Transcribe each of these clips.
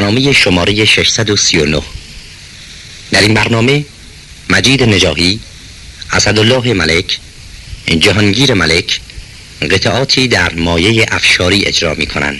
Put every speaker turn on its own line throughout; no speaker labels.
برنامه شماره 639 در این برنامه مجید نجاهی اسدالله ملک جهانگیر ملک قطعاتی در مایه افشاری اجرا می کنند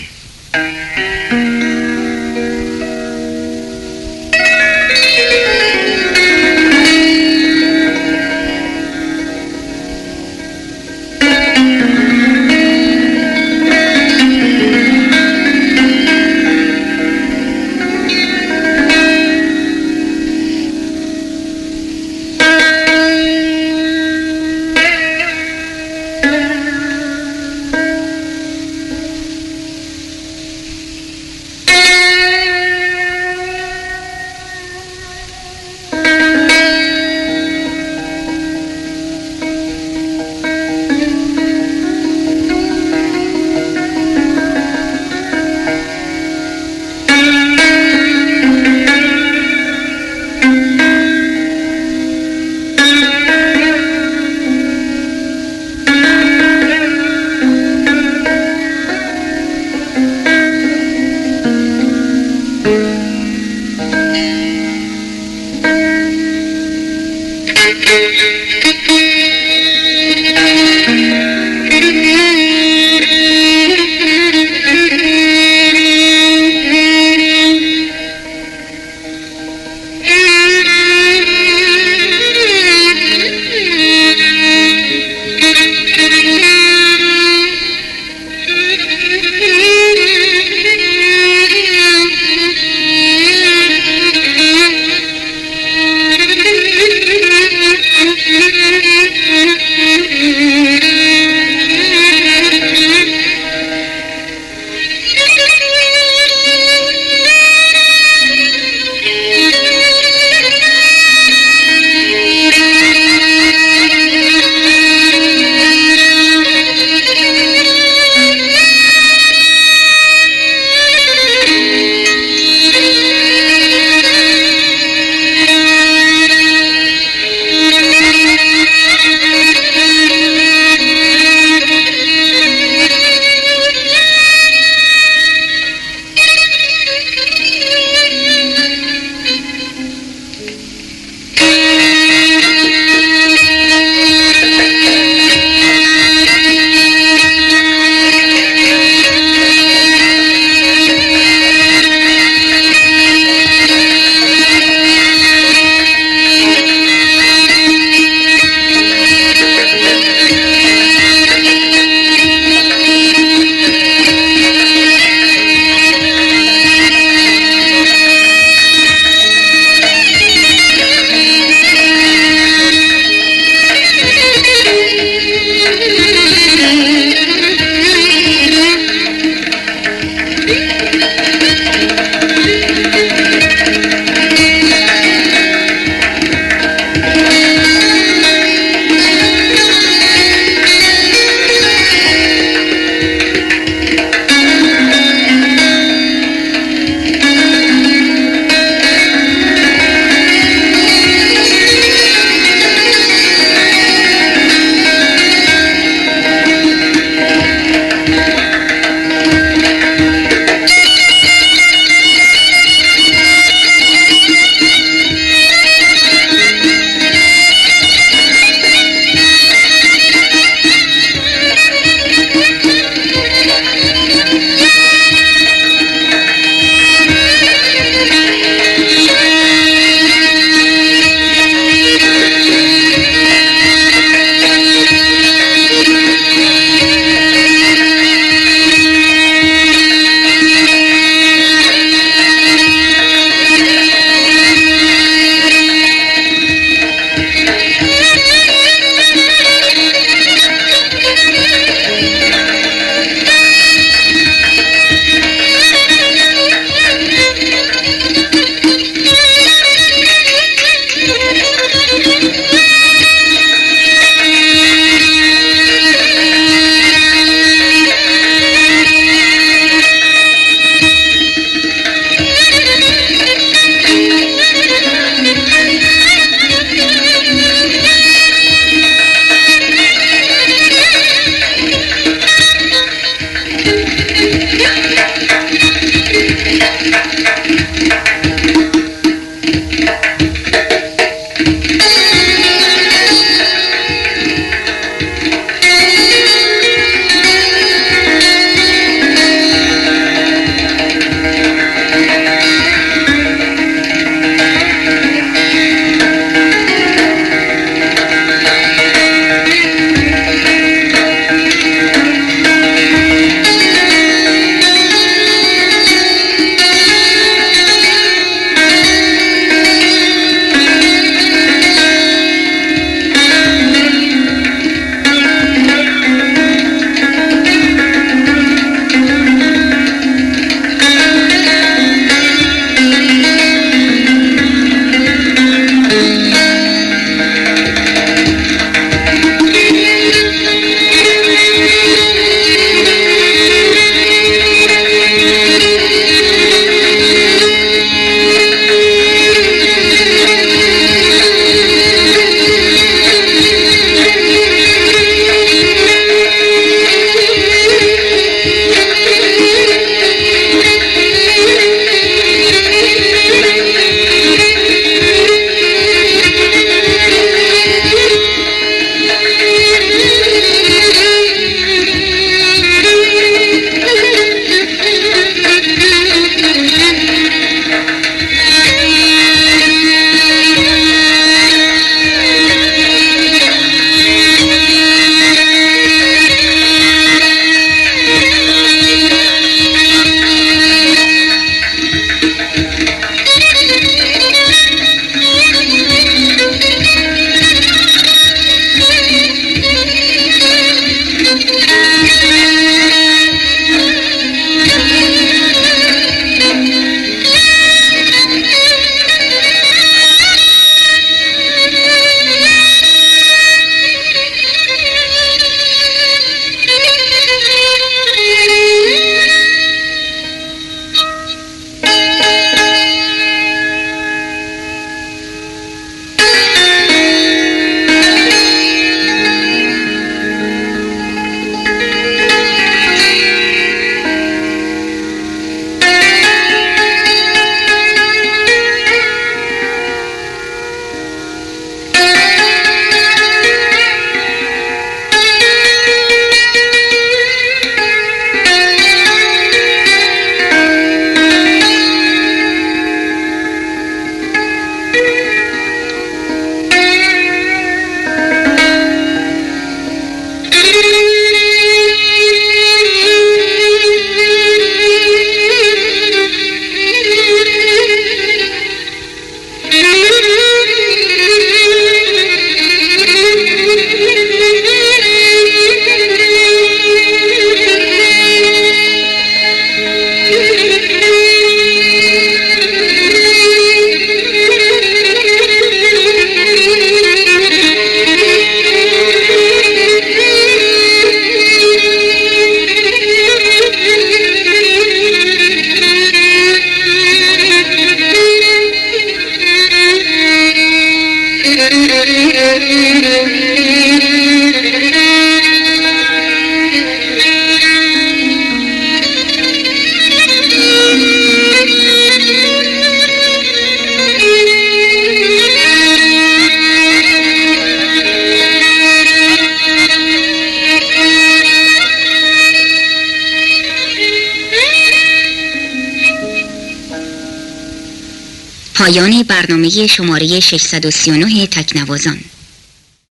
پایان برنامه شماره 639 تکنوازان.